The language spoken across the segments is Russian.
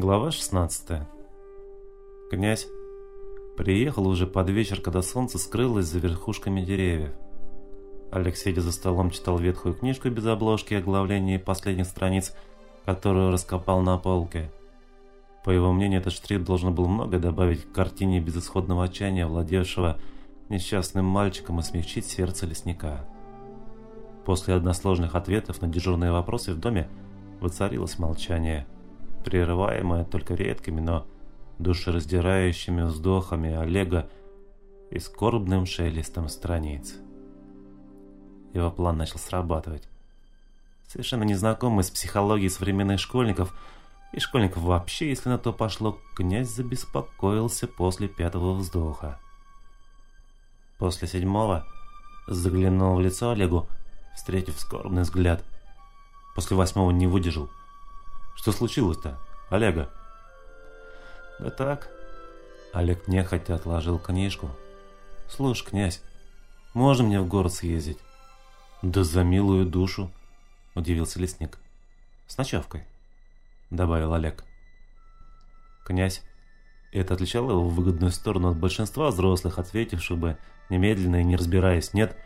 Глава 16 Князь приехал уже под вечер, когда солнце скрылось за верхушками деревьев. Сидя за столом, читал ветхую книжку без обложки о оглавлении последних страниц, которую раскопал на полке. По его мнению, этот штрих должен был много добавить к картине безысходного отчаяния, владевшего несчастным мальчиком и смягчить сердце лесника. После односложных ответов на дежурные вопросы в доме воцарилось молчание, прерываемое только редкими, но душераздирающими вздохами Олега и скорбным шелестом страниц. Его план начал срабатывать. Совершенно незнакомый с психологией современных школьников и школьников вообще, если на то пошло, князь забеспокоился после пятого вздоха. После седьмого заглянул в лицо Олегу, встретив скорбный взгляд. После восьмого не выдержал. Что случилось-то, Олега? Да так. Олег нехотя отложил книжку. Слушай, князь, можно мне в город съездить? Да за милую душу, удивился лесник. С ночевкой, добавил Олег. Князь это отличало его в выгодную сторону от большинства взрослых, ответивших бы немедленно и не разбираясь. Нет,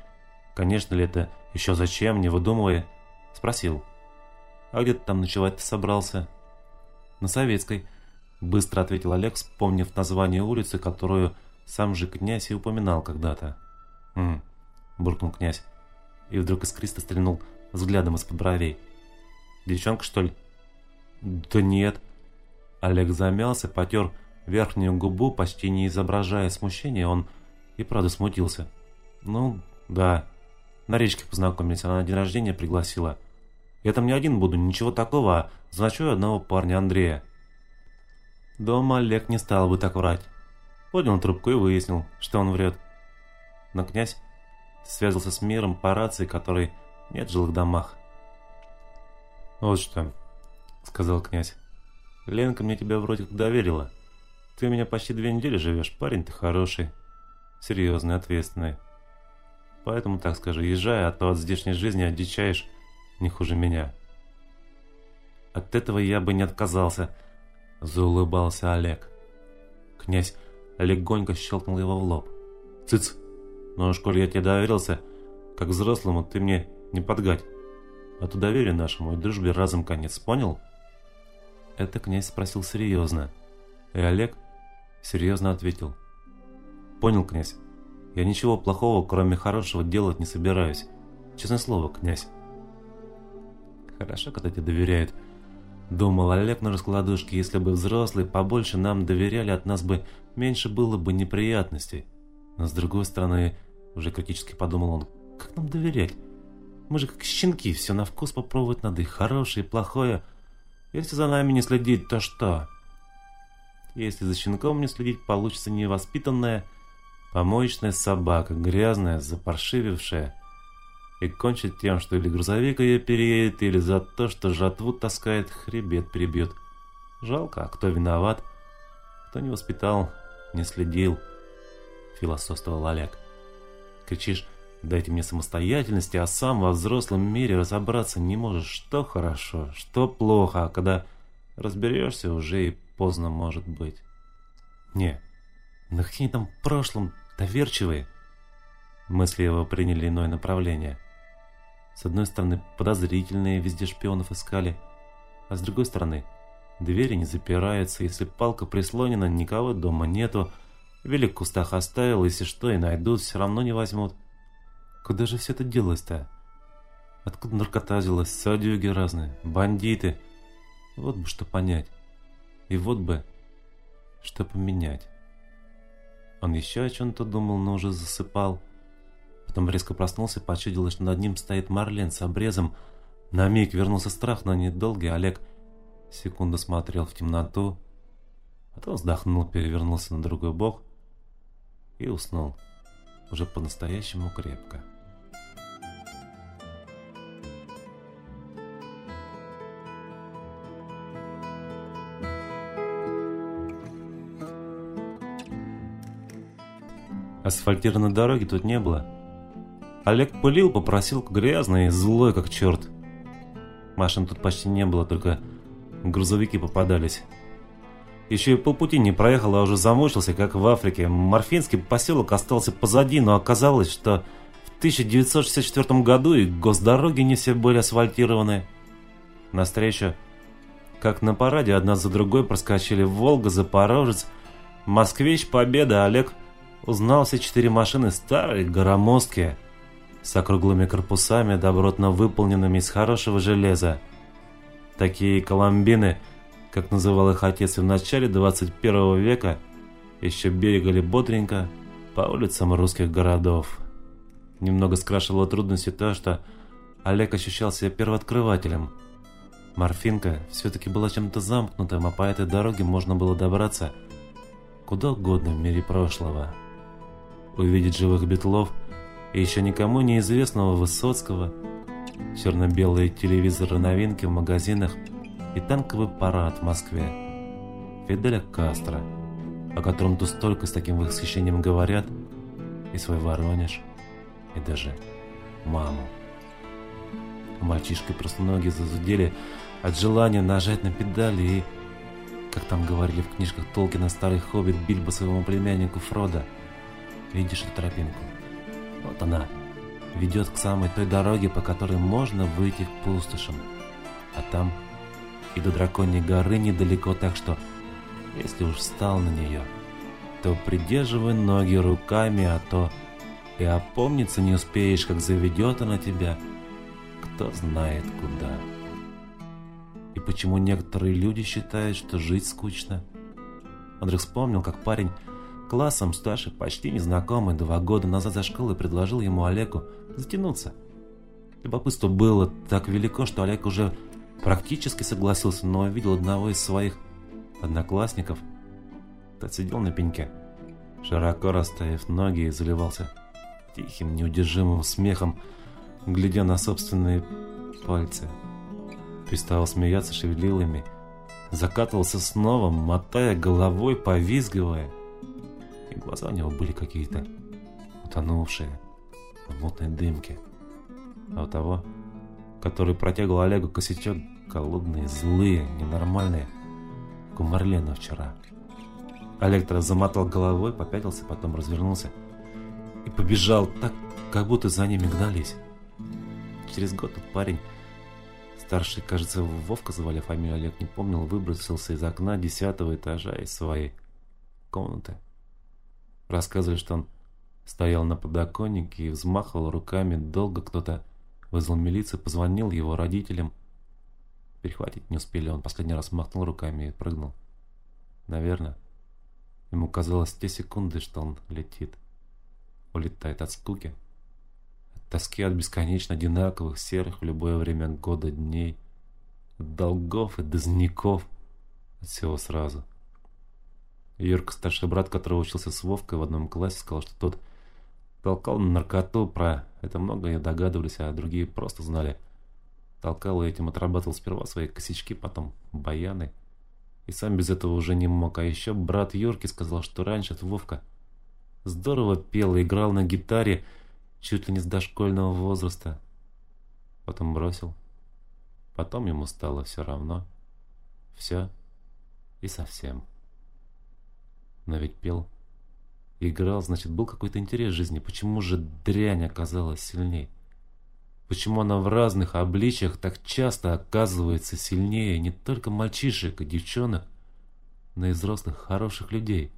конечно ли это еще зачем, не выдумывая, спросил. «А где ты там ночевать-то собрался?» «На Советской», — быстро ответил Олег, вспомнив название улицы, которую сам же князь и упоминал когда-то. «Хм», — буркнул князь, и вдруг искристо стрельнул взглядом из-под бровей. «Девчонка, что ли?» «Да нет». Олег замялся, потер верхнюю губу, почти не изображая смущения, он и правда смутился. «Ну, да. На речке познакомились, она на день рождения пригласила. Я там не один буду, ничего такого, значу одного парня Андрея». Дома Олег не стал бы так врать. Поднял трубку и выяснил, что он врет. Но князь связался с миром по рации, который нет в жилых домах. «Вот что», — сказал князь. «Ленка мне тебя вроде как доверила». Ты у меня почти две недели живешь, парень ты хороший, серьезный, ответственный. Поэтому, так скажи, езжай, а то от здешней жизни одичаешь не хуже меня. От этого я бы не отказался, заулыбался Олег. Князь легонько щелкнул его в лоб. Цыц, ну уж коль я тебе доверился, как взрослому ты мне не подгадь. А то доверию нашему и дружбе разом конец, понял? Это князь спросил серьезно. И Олег серьезно ответил. «Понял, князь. Я ничего плохого, кроме хорошего, делать не собираюсь. Честное слово, князь». «Хорошо, когда тебе доверяют», — думал Олег на раскладушке. «Если бы взрослые побольше нам доверяли, от нас бы меньше было бы неприятностей». Но с другой стороны, уже критически подумал он, «Как нам доверять? Мы же как щенки, все на вкус попробовать надо, и хорошее, и плохое. Если за нами не следить, то что?» Если за щенком не следить, получится невоспитанная помоечная собака, грязная, запаршивившая, и кончит тем, что или грузовик ее переедет, или за то, что жатву таскает, хребет перебьет. Жалко, а кто виноват? Кто не воспитал, не следил, философствовал Олег. Кричишь, дайте мне самостоятельности, а сам во взрослом мире разобраться не можешь, что хорошо, что плохо, а когда разберешься уже и поздно может быть. Не, на какие там в прошлом доверчивые. Мысли его приняли иное направление. С одной стороны, подозрительные везде шпионов искали, а с другой стороны, двери не запираются, если палка прислонена, никого дома нету, велик в кустах оставил, если что и найдут, все равно не возьмут. Куда же все это делось-то? Откуда наркота взялась, садюги разные, бандиты? Вот бы что понять. И вот бы, что поменять. Он еще о чем-то думал, но уже засыпал. Потом резко проснулся и почудил, что над ним стоит Марлен с обрезом. На миг вернулся страх, но недолгий. Олег секунду смотрел в темноту, потом вздохнул, перевернулся на другой бок и уснул. Уже по-настоящему крепко. Асфальтированной дороги тут не было. Олег пылил, попросил грязный, злой как черт. Машин тут почти не было, только грузовики попадались. Еще и полпути не проехал, а уже замучился, как в Африке. Морфинский поселок остался позади, но оказалось, что в 1964 году и госдороги не все были асфальтированы. Навстречу, как на параде, одна за другой проскочили Волга, Запорожец, Москвич, Победа, Олег узнал все четыре машины старые, громоздкие, с округлыми корпусами, добротно выполненными из хорошего железа. Такие коломбины – как называл их отец в начале 21 века, еще бегали бодренько по улицам русских городов. Немного скрашивало трудности то, что Олег ощущал себя первооткрывателем. Морфинка все-таки была чем-то замкнутым, а по этой дороге можно было добраться куда угодно в мире прошлого. Увидеть живых битлов и еще никому неизвестного Высоцкого, черно-белые телевизоры новинки в магазинах – и танковый парад в Москве. Фиделя Кастро, о котором тут столько с таким восхищением говорят, и свой Воронеж, и даже маму. Мальчишка просто ноги зазудели от желания нажать на педали и, как там говорили в книжках Толкина, старый хоббит Бильбо своему племяннику Фрода. Видишь эту тропинку? Вот она, ведет к самой той дороге, по которой можно выйти к пустошам. А там и до Драконьей горы недалеко, так что, если уж встал на нее, то придерживай ноги руками, а то и опомниться не успеешь, как заведет она тебя, кто знает куда. И почему некоторые люди считают, что жить скучно? Андрей вспомнил, как парень классом старше, почти незнакомый, два года назад за школой предложил ему Олегу затянуться. Любопытство было так велико, что Олег уже Практически согласился, но увидел одного из своих одноклассников. Тот сидел на пеньке, широко расставив ноги и заливался тихим, неудержимым смехом, глядя на собственные пальцы. Переставал смеяться, шевелил ими, закатывался снова, мотая головой, повизгивая. И глаза у него были какие-то утонувшие в мутной дымке. А у того, который протягивал Олегу косячок, Голодные, злые, ненормальные. Как у Марлена вчера. Олег замотал головой, попятился, потом развернулся и побежал так, как будто за ними гнались. Через год тот парень, старший, кажется, Вовка звали фамилию, Олег не помнил, выбросился из окна десятого этажа из своей комнаты. Рассказывали, что он стоял на подоконнике и взмахивал руками. Долго кто-то вызвал милицию, позвонил его родителям. Перехватить не успели, он последний раз махнул руками и прыгнул. Наверное, ему казалось те секунды, что он летит. Улетает от скуки, от тоски от бесконечно одинаковых серых в любое время года дней, от долгов и дозняков, от всего сразу. Юрка, старший брат, который учился с Вовкой в одном классе, сказал, что тот толкал на наркоту, про это многое догадывались, а другие просто знали – Толкал и этим отрабатывал сперва свои косячки, потом баяны. И сам без этого уже не мог. А еще брат Юрки сказал, что раньше Вовка здорово пел и играл на гитаре чуть ли не с дошкольного возраста. Потом бросил. Потом ему стало все равно. Все и совсем. Но ведь пел. Играл, значит, был какой-то интерес в жизни. Почему же дрянь оказалась сильней? Почему она в разных обличиях так часто оказывается сильнее не только мальчишек и девчонок, но и взрослых хороших людей?